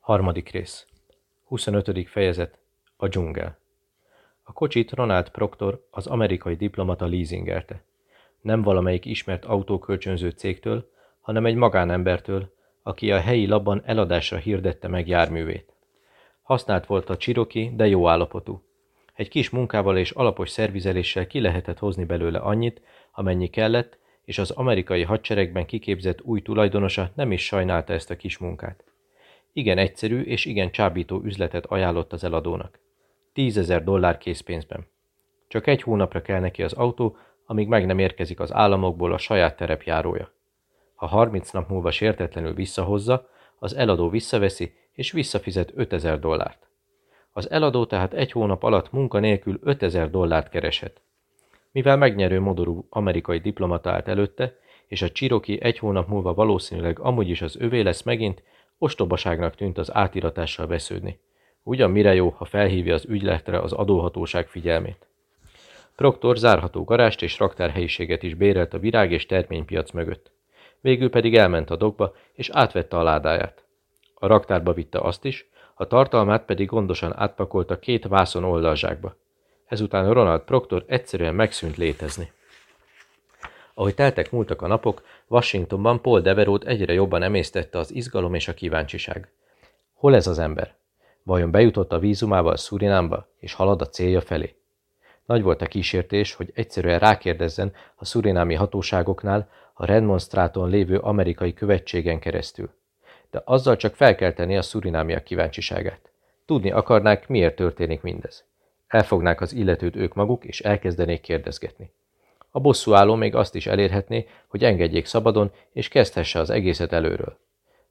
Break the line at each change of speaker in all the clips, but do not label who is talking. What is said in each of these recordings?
Harmadik rész. 25. fejezet. A dzsungel. A kocsit Ronald Proctor, az amerikai diplomata leasingelte. Nem valamelyik ismert autókölcsönző cégtől, hanem egy magánembertől, aki a helyi labban eladásra hirdette meg járművét. Használt volt a csiroki, de jó állapotú. Egy kis munkával és alapos szervizeléssel ki lehetett hozni belőle annyit, amennyi kellett, és az amerikai hadseregben kiképzett új tulajdonosa nem is sajnálta ezt a kis munkát. Igen egyszerű és igen csábító üzletet ajánlott az eladónak. Tízezer dollár készpénzben. Csak egy hónapra kell neki az autó, amíg meg nem érkezik az államokból a saját terepjárója. Ha 30 nap múlva sértetlenül visszahozza, az eladó visszaveszi és visszafizet 5000 dollárt. Az eladó tehát egy hónap alatt munkanélkül 5000 dollárt keresett. Mivel megnyerő modorú amerikai diplomata állt előtte, és a Csiroki egy hónap múlva valószínűleg amúgy is az övé lesz megint, Ostobaságnak tűnt az átiratással vesződni. Ugyan mire jó, ha felhívja az ügyletre az adóhatóság figyelmét. Proktor zárható garást és raktárhelyiséget is bérelt a virág és terménypiac mögött. Végül pedig elment a dokba, és átvette a ládáját. A raktárba vitte azt is, a tartalmát pedig gondosan átpakolta két vászon oldalzsákba. Ezután Ronald Proctor egyszerűen megszűnt létezni. Ahogy teltek múltak a napok, Washingtonban Paul Deverót egyre jobban emésztette az izgalom és a kíváncsiság. Hol ez az ember? Vajon bejutott a vízumával Szurinámba, és halad a célja felé? Nagy volt a kísértés, hogy egyszerűen rákérdezzen a szurinámi hatóságoknál a Redmonstráton lévő amerikai követségen keresztül. De azzal csak felkelteni a szurinámiak kíváncsiságát. Tudni akarnák, miért történik mindez. Elfognák az illetőt ők maguk, és elkezdenék kérdezgetni. A bosszúálló még azt is elérhetné, hogy engedjék szabadon, és kezdhesse az egészet előről.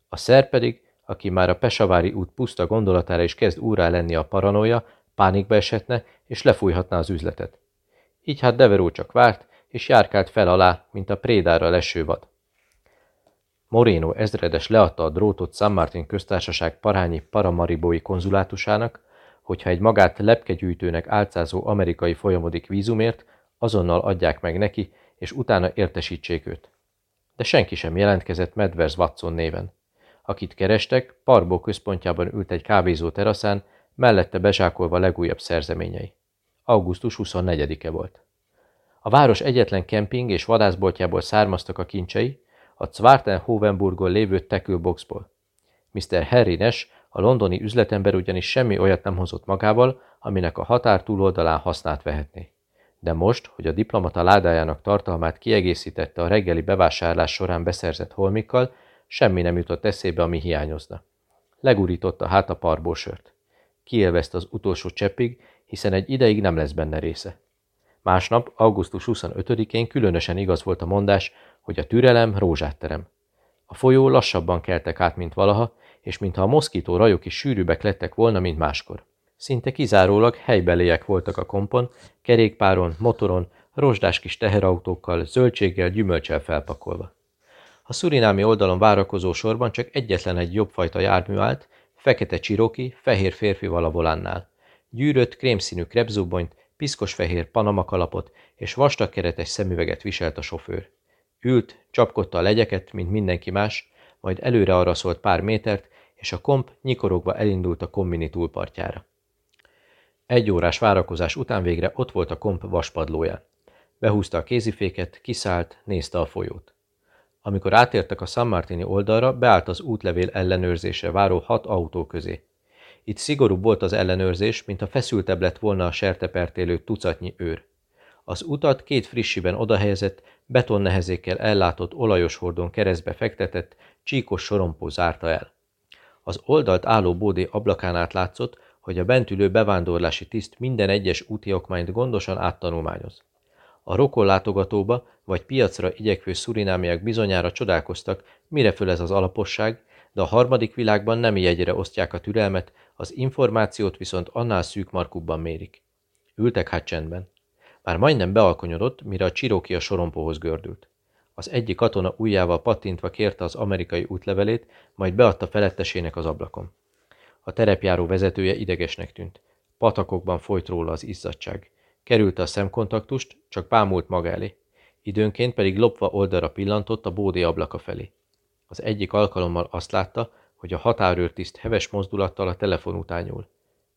A szer pedig, aki már a Pesavári út puszta gondolatára is kezd úrá lenni a paranoia, pánikba esetne, és lefújhatná az üzletet. Így hát Deveró csak várt, és járkált fel alá, mint a prédára leső vad. Moreno ezredes leadta a drótot San Martin köztársaság parányi paramaribói konzulátusának, hogyha egy magát lepkegyűjtőnek álcázó amerikai folyamodik vízumért, azonnal adják meg neki, és utána értesítsék őt. De senki sem jelentkezett Medvers Watson néven. Akit kerestek, Parbó központjában ült egy kávézó teraszán, mellette bezsákolva legújabb szerzeményei. Augusztus 24-e volt. A város egyetlen kemping és vadászboltjából származtak a kincsei, a Zwartenhovenburgon lévő tekülboxból. Mr. Harry Nash, a londoni üzletember ugyanis semmi olyat nem hozott magával, aminek a határ túloldalán hasznát vehetné de most, hogy a diplomata ládájának tartalmát kiegészítette a reggeli bevásárlás során beszerzett holmikkal, semmi nem jutott eszébe, ami hiányozna. Legurította hát a parbósört. Kielvezte az utolsó cseppig, hiszen egy ideig nem lesz benne része. Másnap, augusztus 25-én különösen igaz volt a mondás, hogy a türelem rózsát terem. A folyó lassabban keltek át, mint valaha, és mintha a moszkító rajok is sűrűbbek lettek volna, mint máskor. Szinte kizárólag helybeliek voltak a kompon, kerékpáron, motoron, rozsdás kis teherautókkal, zöldséggel, gyümölcsel felpakolva. A szurinámi oldalon várakozó sorban csak egyetlen egy jobbfajta jármű állt, fekete csiroki, fehér férfival a volánnál. Gyűrött, krémszínű krepzubonyt, piszkos fehér panamakalapot és vastag keretes szemüveget viselt a sofőr. Ült, csapkodta a legyeket, mint mindenki más, majd előre arra szólt pár métert, és a komp nyikorogva elindult a kombini túlpartjára. Egy órás várakozás után végre ott volt a komp vaspadlóján. Behúzta a kéziféket, kiszállt, nézte a folyót. Amikor átértek a San Martini oldalra, beállt az útlevél ellenőrzésre váró hat autó közé. Itt szigorúbb volt az ellenőrzés, mint a feszültebb lett volna a sertepertélő tucatnyi őr. Az utat két frissiben odahelyezett, betonnehezékkel ellátott olajos hordon keresztbe fektetett, csíkos sorompó zárta el. Az oldalt álló bódé ablakán át látszott, hogy a bentülő bevándorlási tiszt minden egyes úti okmányt gondosan áttanulmányoz. A rokonlátogatóba vagy piacra igyekvő szurinámiak bizonyára csodálkoztak, mire föl ez az alaposság, de a harmadik világban nem jegyre osztják a türelmet, az információt viszont annál szűk markubban mérik. Ültek hát csendben. Már majdnem bealkonyodott, mire a csiróki a sorompóhoz gördült. Az egyik katona ujjával pattintva kérte az amerikai útlevelét, majd beadta felettesének az ablakon. A terepjáró vezetője idegesnek tűnt. Patakokban folyt róla az izzadság. Kerülte a szemkontaktust, csak bámult maga elé. Időnként pedig lopva oldalra pillantott a bódé ablaka felé. Az egyik alkalommal azt látta, hogy a határőrtiszt heves mozdulattal a telefon után nyúl.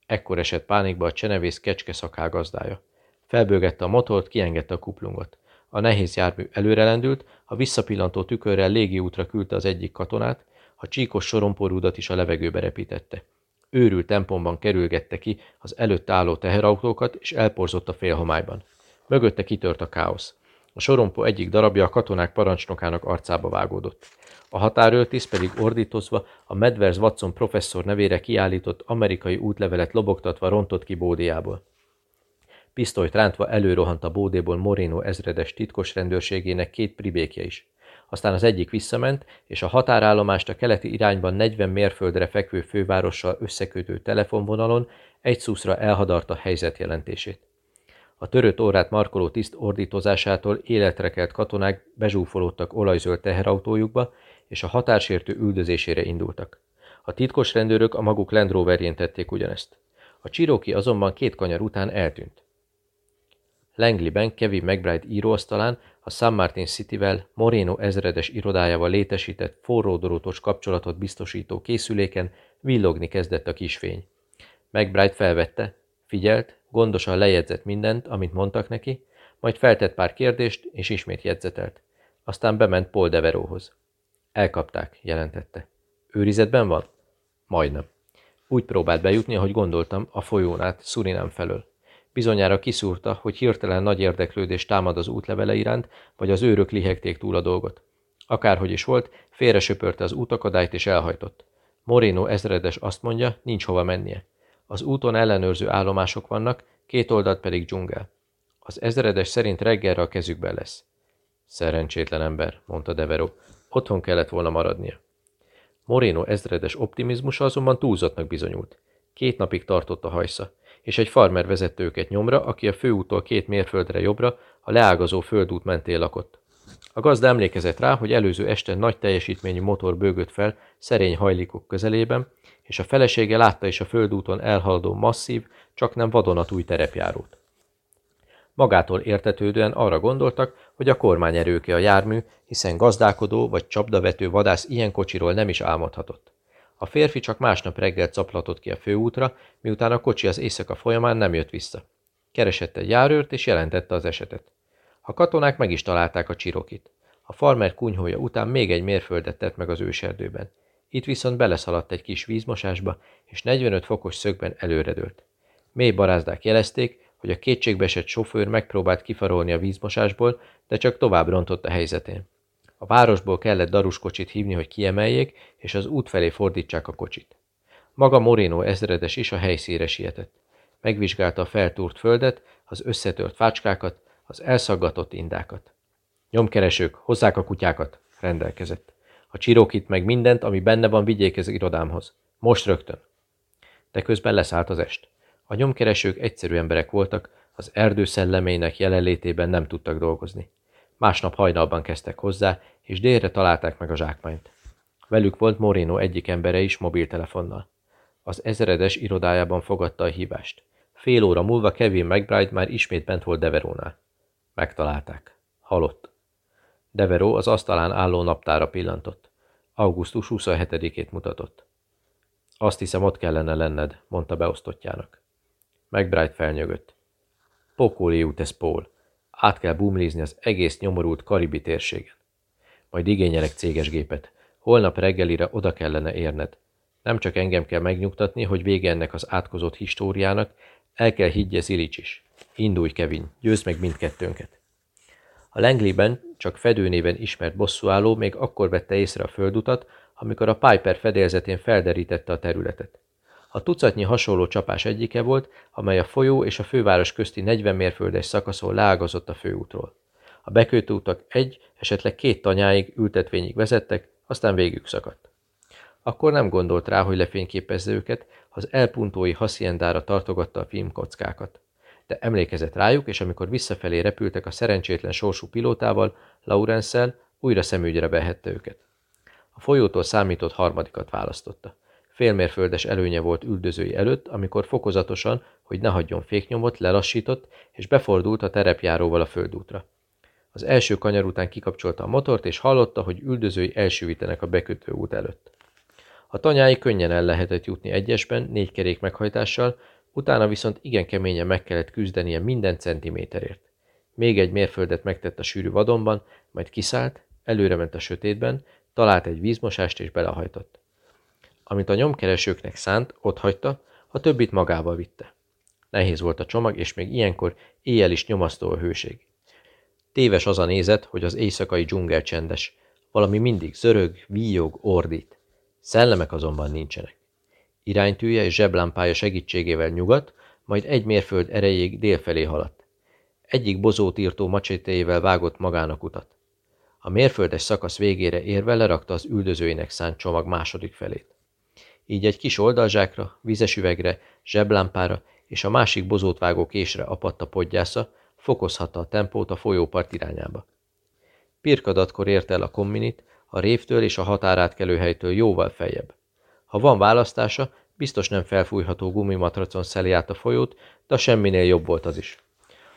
Ekkor esett pánikba a csenevész kecske szaká gazdája. Felbőgette a motort, kiengedte a kuplungot. A nehéz jármű előrelendült, a visszapillantó tükörrel légi útra küldte az egyik katonát, a csíkos sorompórudat is a levegőbe repítette. Őrült tempomban kerülgette ki az előtt álló teherautókat, és elporzott a félhomályban. Mögötte kitört a káosz. A sorompó egyik darabja a katonák parancsnokának arcába vágódott. A határőrtiszt pedig ordítozva a Medvers Watson professzor nevére kiállított amerikai útlevelet lobogtatva rontott ki bódiából. Pisztolyt rántva előrohant a bódéból Moreno ezredes titkos rendőrségének két pribékje is. Aztán az egyik visszament, és a határállomást a keleti irányban 40 mérföldre fekvő fővárossal összekötő telefonvonalon egy szuszra elhadarta helyzetjelentését. A törött órát markoló tiszt ordítozásától életre kelt katonák bezsúfolódtak olajzöld teherautójukba, és a határsértő üldözésére indultak. A titkos rendőrök a maguk Land Roverjén tették ugyanezt. A csiróki azonban két kanyar után eltűnt. Langleyben Kevin McBride íróasztalán a San Martin City-vel Moreno ezredes irodájával létesített forródorotos kapcsolatot biztosító készüléken villogni kezdett a kisfény. McBride felvette, figyelt, gondosan lejegyzett mindent, amit mondtak neki, majd feltett pár kérdést, és ismét jegyzetelt. Aztán bement Paul Deveróhoz. Elkapták, jelentette. Őrizetben van? Majdnem. Úgy próbált bejutni, ahogy gondoltam, a folyón át, Surinám felől. Bizonyára kiszúrta, hogy hirtelen nagy érdeklődés támad az útlevele iránt, vagy az őrök lihegték túl a dolgot. Akárhogy is volt, félre söpörte az útakadályt és elhajtott. Moreno ezredes azt mondja, nincs hova mennie. Az úton ellenőrző állomások vannak, két oldalt pedig dzsungel. Az ezredes szerint reggelre a kezükben lesz. Szerencsétlen ember, mondta Devero. Otthon kellett volna maradnia. Moreno ezredes optimizmusa azonban túlzottnak bizonyult. Két napig tartott a hajsza, és egy farmer vezette őket nyomra, aki a főúttól két mérföldre jobbra a leágazó földút mentén lakott. A gazda emlékezett rá, hogy előző este nagy teljesítményű motor bőgött fel szerény hajlikok közelében, és a felesége látta is a földúton elhaladó masszív, csak nem vadonatúj terepjárót. Magától értetődően arra gondoltak, hogy a kormányerőke a jármű, hiszen gazdálkodó vagy csapdavető vadász ilyen kocsiról nem is álmodhatott. A férfi csak másnap reggel caplatott ki a főútra, miután a kocsi az éjszaka folyamán nem jött vissza. Keresett egy járőrt és jelentette az esetet. A katonák meg is találták a csirokit. A farmer kunyhója után még egy mérföldet tett meg az őserdőben. Itt viszont beleszaladt egy kis vízmosásba, és 45 fokos szögben előredőlt. Mély barázdák jelezték, hogy a kétségbeesett sofőr megpróbált kifarolni a vízmosásból, de csak tovább rontott a helyzetén. A városból kellett daruskocsit hívni, hogy kiemeljék, és az út felé fordítsák a kocsit. Maga Moreno ezredes is a helyszíre sietett. Megvizsgálta a feltúrt földet, az összetört fácskákat, az elszaggatott indákat. Nyomkeresők, hozzák a kutyákat, rendelkezett. A csirokit meg mindent, ami benne van, vigyék az irodámhoz. Most rögtön. De közben leszállt az est. A nyomkeresők egyszerű emberek voltak, az erdő szellemének jelenlétében nem tudtak dolgozni. Másnap hajnalban kezdtek hozzá, és délre találták meg a zsákmányt. Velük volt Moreno egyik embere is mobiltelefonnal. Az ezeredes irodájában fogadta a hívást. Fél óra múlva Kevin McBride már ismét bent volt Deverónál. Megtalálták. Halott. Deveró az asztalán álló naptára pillantott. Augusztus 27-ét mutatott. Azt hiszem, ott kellene lenned, mondta beosztottjának. McBride felnyögött. Pokóli út ez, Paul. Át kell bumlizni az egész nyomorult karibi térségen. Majd igényelek céges gépet. Holnap reggelire oda kellene érned. Nem csak engem kell megnyugtatni, hogy vége ennek az átkozott históriának, el kell higgye Zilics is. Indulj, Kevin, győzd meg mindkettőnket. A Langleyben csak fedőnéven ismert bosszúálló még akkor vette észre a földutat, amikor a Piper fedélzetén felderítette a területet. A tucatnyi hasonló csapás egyike volt, amely a folyó és a főváros közti 40 mérföldes szakaszon leágazott a főútról. A bekötő utak egy, esetleg két tanyáig, ültetvényig vezettek, aztán végük szakadt. Akkor nem gondolt rá, hogy lefényképezze őket, az elpuntói hasziendára tartogatta a filmkockákat. De emlékezett rájuk, és amikor visszafelé repültek a szerencsétlen sorsú pilótával, Laurenszel újra szemügyre vehette őket. A folyótól számított harmadikat választotta. Félmérföldes előnye volt üldözői előtt, amikor fokozatosan, hogy ne hagyjon féknyomot, lelassított, és befordult a terepjáróval a földútra. Az első kanyar után kikapcsolta a motort, és hallotta, hogy üldözői elsüvítenek a bekötő út előtt. A tanyái könnyen el lehetett jutni egyesben, négy kerék meghajtással, utána viszont igen keményen meg kellett küzdenie minden centiméterért. Még egy mérföldet megtett a sűrű vadonban, majd kiszállt, előre ment a sötétben, talált egy vízmosást és belehajtott. Amit a nyomkeresőknek szánt, ott hagyta, a többit magával vitte. Nehéz volt a csomag, és még ilyenkor éjjel is nyomasztó a hőség. Téves az a nézet, hogy az éjszakai dzsungel csendes. Valami mindig zörög, víjog, ordít. Szellemek azonban nincsenek. Iránytűje és zseblámpája segítségével nyugat, majd egy mérföld erejéig délfelé haladt. Egyik bozót írtó macsétéjével vágott magának utat. A mérföldes szakasz végére érve lerakta az üldözőinek szánt csomag második felét. Így egy kis oldalzsákra, vizes üvegre, zseblámpára és a másik bozót vágó késre apadt a podgyásza, fokozhatta a tempót a folyópart irányába. Pirkadatkor ért el a komminit, a révtől és a határátkelőhelytől jóval feljebb. Ha van választása, biztos nem felfújható gumimatracon szeli át a folyót, de semminél jobb volt az is.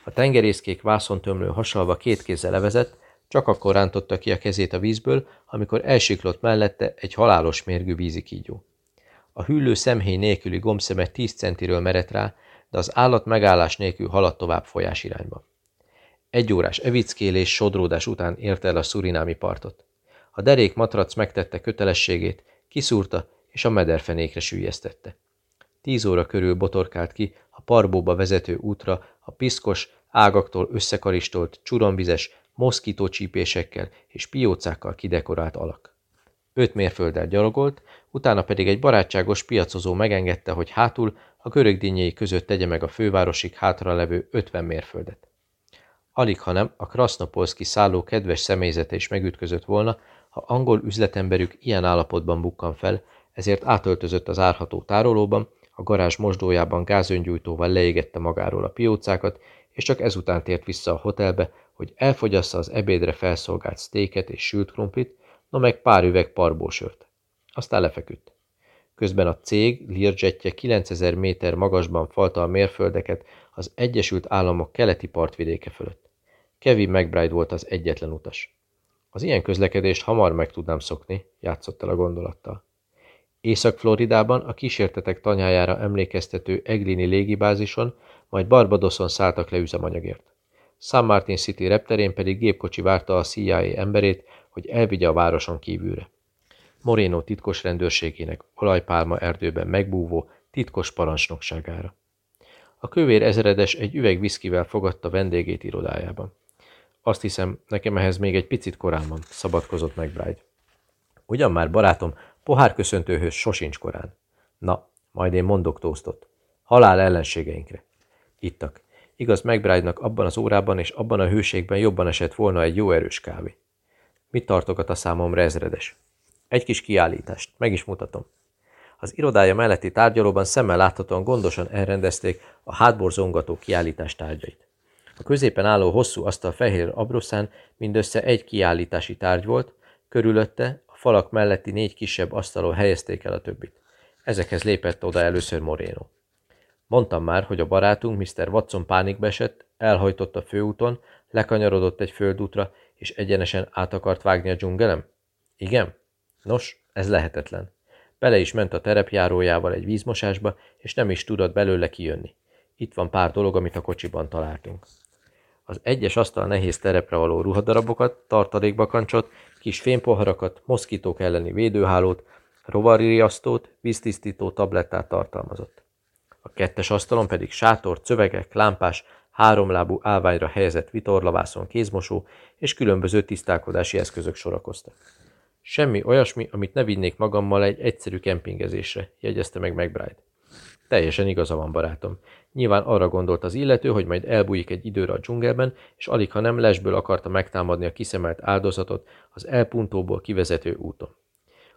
A tengerészkék vászontömlő hasalva két kézzel levezett, csak akkor rántotta ki a kezét a vízből, amikor elsiklott mellette egy halálos mérgű vízikígyó. A hűlő szemhéj nélküli gombszeme 10 centiről merett rá, de az állat megállás nélkül haladt tovább folyás irányba. Egy órás evickélés, sodródás után érte el a szurinámi partot. A derék matrac megtette kötelességét, kiszúrta és a mederfenékre sűjesztette. Tíz óra körül botorkált ki a parbóba vezető útra a piszkos, ágaktól összekaristolt, csuromvizes, moszkítócsípésekkel és piócákkal kidekorált alak. Öt mérfölddel gyalogolt, utána pedig egy barátságos piacozó megengedte, hogy hátul a görögdínyei között tegye meg a fővárosig hátra levő 50 mérföldet. Alig, hanem a Krasznopolszki szálló kedves személyzete is megütközött volna, ha angol üzletemberük ilyen állapotban bukkan fel, ezért átöltözött az árható tárolóban, a garázs mosdójában gázöngyújtóval leégette magáról a piócákat, és csak ezután tért vissza a hotelbe, hogy elfogyassza az ebédre felszolgált sztéket és sült krumplit, no meg pár üveg parbósört. Aztán lefeküdt. Közben a cég Learjetje 9000 méter magasban falta a mérföldeket az Egyesült Államok keleti partvidéke fölött. Kevin McBride volt az egyetlen utas. Az ilyen közlekedést hamar meg tudnám szokni, játszott el a gondolattal. Észak-Floridában a kísértetek tanyájára emlékeztető Eglini légibázison, majd Barbadoson szálltak le üzemanyagért. San Martin City repterén pedig gépkocsi várta a CIA emberét, hogy elvigye a városon kívülre. Moreno titkos rendőrségének olajpálma erdőben megbúvó titkos parancsnokságára. A kövér ezredes egy üveg viszkivel fogadta vendégét irodájában. Azt hiszem, nekem ehhez még egy picit korán van, szabadkozott meg Bride. Ugyan már, barátom, pohárköszöntőhöz sosincs korán. Na, majd én mondok tóztot. Halál ellenségeinkre. Ittak. Igaz, McBride-nak abban az órában és abban a hőségben jobban esett volna egy jó erős kávé. Mit tartogat a számomra ezredes? Egy kis kiállítást, meg is mutatom. Az irodája melletti tárgyalóban szemmel láthatóan gondosan elrendezték a hátborzongató kiállítás tárgyait. A középen álló hosszú asztal fehér abroszán mindössze egy kiállítási tárgy volt, körülötte a falak melletti négy kisebb asztalon helyezték el a többit. Ezekhez lépett oda először Moreno. Mondtam már, hogy a barátunk Mr. Watson pánikbe esett, elhajtott a főúton, lekanyarodott egy földútra, és egyenesen át akart vágni a dzsungelem? Igen? Nos, ez lehetetlen. Bele is ment a terepjárójával egy vízmosásba, és nem is tudott belőle kijönni. Itt van pár dolog, amit a kocsiban találtunk. Az egyes asztal nehéz terepre való ruhadarabokat, tartalékbakancsot, kis fénypoharakat, moszkitók elleni védőhálót, rovaririasztót, víztisztító tablettát tartalmazott. A kettes asztalon pedig sátor, szövegek, lámpás, háromlábú állványra helyezett vitorlavászon kézmosó és különböző tisztálkodási eszközök sorakoztak. Semmi olyasmi, amit ne vinnék magammal egy egyszerű kempingezésre, jegyezte meg McBride. Teljesen igaza van, barátom. Nyilván arra gondolt az illető, hogy majd elbújik egy időre a dzsungelben, és alig ha nem lesből akarta megtámadni a kiszemelt áldozatot az elpuntóból kivezető úton.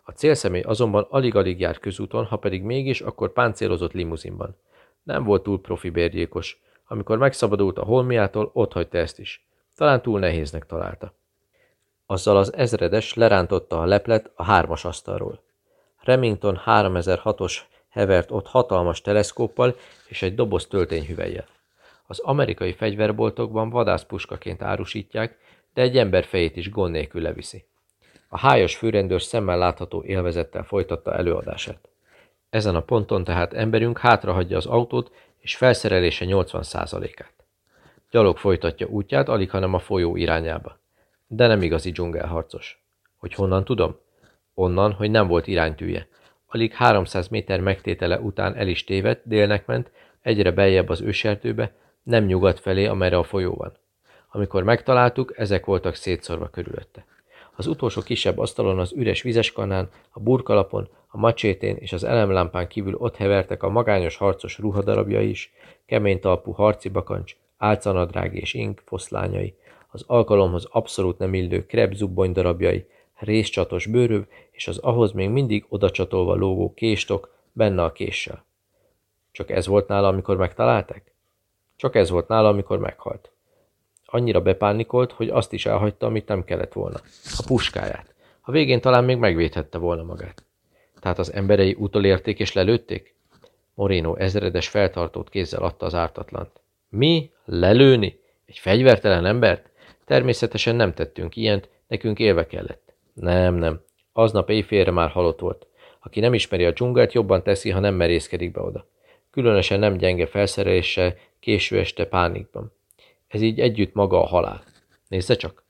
A célszemély azonban alig-alig járt közúton, ha pedig mégis, akkor páncélozott limuzinban. Nem volt túl profi bérgyilkos. Amikor megszabadult a holmiától, hagyta ezt is. Talán túl nehéznek találta. Azzal az ezredes lerántotta a leplet a hármas asztalról. Remington 3006-os hevert ott hatalmas teleszkóppal és egy doboz töltényhüvelyel. Az amerikai fegyverboltokban vadászpuskaként árusítják, de egy ember fejét is gond nélkül leviszi. A hájas főrendőr szemmel látható élvezettel folytatta előadását. Ezen a ponton tehát emberünk hátrahagyja az autót, és felszerelése 80%-át. Gyalog folytatja útját, alig hanem a folyó irányába. De nem igazi dzsungelharcos. Hogy honnan tudom? Onnan, hogy nem volt iránytűje. Alig 300 méter megtétele után el is tévedt, délnek ment, egyre beljebb az ősertőbe, nem nyugat felé, amerre a folyó van. Amikor megtaláltuk, ezek voltak szétszorva körülötte. Az utolsó kisebb asztalon az üres vizeskanán, a burkalapon, a macsétén és az elemlámpán kívül ott hevertek a magányos harcos ruhadarabja is, kemény talpú harci bakancs, álcanadrág és ink foszlányai, az alkalomhoz abszolút nem illő kreb zubbony darabjai, részcsatos bőröv és az ahhoz még mindig odacsatolva lógó késtok benne a késsel. Csak ez volt nála, amikor megtalálták? Csak ez volt nála, amikor meghalt. Annyira bepánikolt, hogy azt is elhagyta, amit nem kellett volna. A puskáját. A végén talán még megvédhette volna magát. Tehát az emberei utolérték és lelőtték? Moreno ezredes feltartót kézzel adta az ártatlant. Mi? Lelőni? Egy fegyvertelen embert? Természetesen nem tettünk ilyent, nekünk élve kellett. Nem, nem. Aznap éjfélre már halott volt. Aki nem ismeri a dzsungelt, jobban teszi, ha nem merészkedik be oda. Különösen nem gyenge felszereléssel, késő este pánikban. Ez így együtt maga a halál. Nézze csak!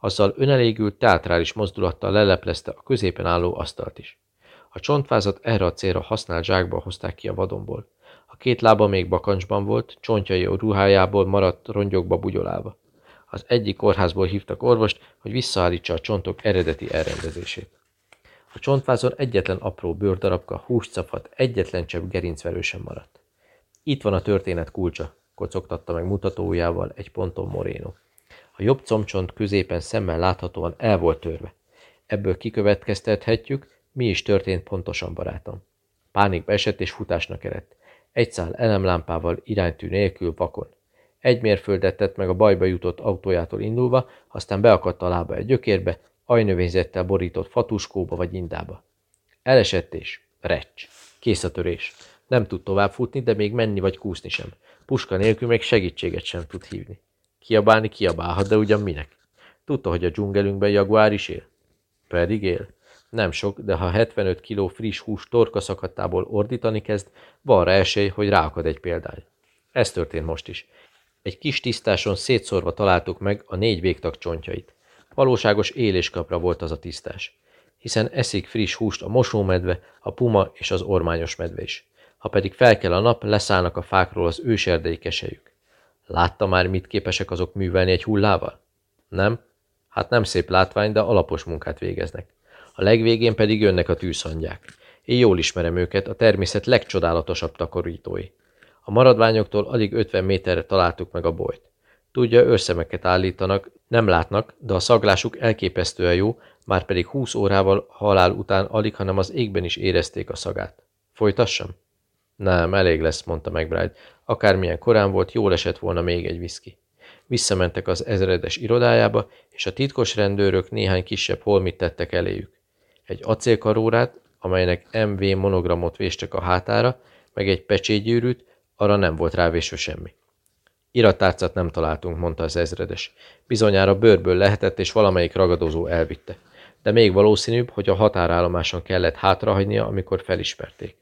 Azzal önelégült, teátrális mozdulattal leleplezte a középen álló asztalt is. A csontvázat erre a célra használt zsákba hozták ki a vadonból. Két lába még bakancsban volt, csontjai a ruhájából maradt rongyokba bugyolálva. Az egyik kórházból hívtak orvost, hogy visszaállítsa a csontok eredeti elrendezését. A csontvázon egyetlen apró bőrdarabka, húscafat, egyetlen csepp gerincverő sem maradt. Itt van a történet kulcsa, kocogtatta meg mutatójával egy ponton Moreno. A jobb comcsont középen szemmel láthatóan el volt törve. Ebből kikövetkeztethetjük, mi is történt pontosan, barátom. Pánikba esett és futásnak eredt. Egy szál elemlámpával iránytű nélkül vakon. Egy mérföldet tett meg a bajba jutott autójától indulva, aztán beakadt a lába egy gyökérbe, ajnövényzettel borított fatuskóba vagy indába. Elesett és recs. Kész a törés. Nem tud tovább futni, de még menni vagy kúszni sem. Puska nélkül még segítséget sem tud hívni. Kiabálni kiabálhat, de ugyan minek? Tudta, hogy a dzsungelünkben jaguár is él? Pedig él. Nem sok, de ha 75 kg friss hús torka szakadtából ordítani kezd, van rá esély, hogy ráakad egy példány. Ez történt most is. Egy kis tisztáson szétszórva találtuk meg a négy végtag csontjait. Valóságos éléskapra volt az a tisztás, hiszen eszik friss húst a mosómedve, a puma és az ormányos medve is. Ha pedig fel kell a nap, leszállnak a fákról az őserdei kesejük. Látta már, mit képesek azok művelni egy hullával? Nem? Hát nem szép látvány, de alapos munkát végeznek. A legvégén pedig jönnek a tűzhangyák. Én jól ismerem őket, a természet legcsodálatosabb takarítói. A maradványoktól alig 50 méterre találtuk meg a bolyt. Tudja, őrszemeket állítanak, nem látnak, de a szaglásuk elképesztően jó, már pedig 20 órával halál után alig, hanem az égben is érezték a szagát. Folytassam? Nem, elég lesz, mondta McBride. Akármilyen korán volt, jól esett volna még egy viszki. Visszamentek az ezredes irodájába, és a titkos rendőrök néhány kisebb holmit tettek eléjük. Egy acélkarórát, amelynek MV monogramot véstek a hátára, meg egy pecsétgyűrűt, arra nem volt rávésve semmi. Irattárcát nem találtunk, mondta az ezredes. Bizonyára bőrből lehetett, és valamelyik ragadozó elvitte. De még valószínűbb, hogy a határállomáson kellett hátrahagynia, amikor felismerték.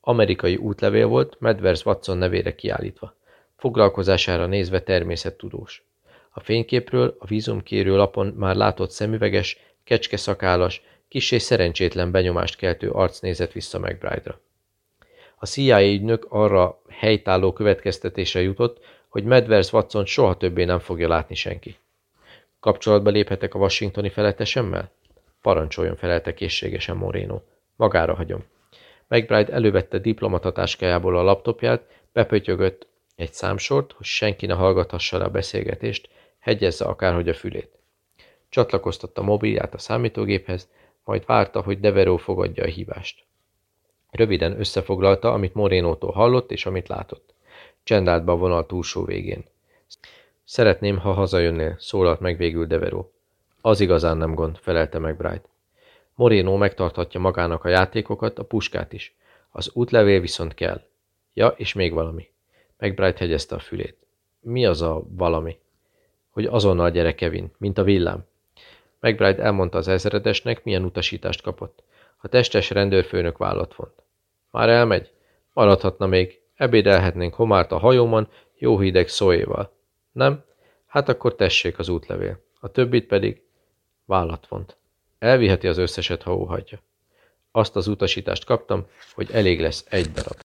Amerikai útlevél volt, Medvers Watson nevére kiállítva. Foglalkozására nézve természettudós. A fényképről a vízumkérő lapon már látott szemüveges, kecskeszakállas, kissé szerencsétlen benyomást keltő arc nézett vissza McBride-ra. A CIA ügynök arra helytálló következtetésre jutott, hogy Medvers Watson soha többé nem fogja látni senki. Kapcsolatba léphetek a washingtoni felettesemmel? Parancsoljon felelte készségesen Moreno. Magára hagyom. McBride elővette diplomatatáskájából a laptopját, bepötyögött egy számsort, hogy senki ne hallgathassa le a beszélgetést, hegyezze akárhogy a fülét. Csatlakoztatta mobilját a számítógéphez, majd várta, hogy Deveró fogadja a hívást. Röviden összefoglalta, amit Morénótól hallott és amit látott. Csend állt be a vonal túlsó végén. Szeretném, ha hazajönnél, szólalt meg végül Deveró. Az igazán nem gond, felelte meg Bright. Moreno megtarthatja magának a játékokat, a puskát is. Az útlevél viszont kell. Ja, és még valami. McBride hegyezte a fülét. Mi az a valami? Hogy azonnal gyere, Kevin, mint a villám. McBride elmondta az ezredesnek, milyen utasítást kapott. A testes rendőrfőnök vállat vont. Már elmegy? Maradhatna még. Ebédelhetnénk homárt a hajómon, jó hideg szóéval. Nem? Hát akkor tessék az útlevél. A többit pedig vállat vont. Elviheti az összeset, ha óhagyja. Azt az utasítást kaptam, hogy elég lesz egy darab.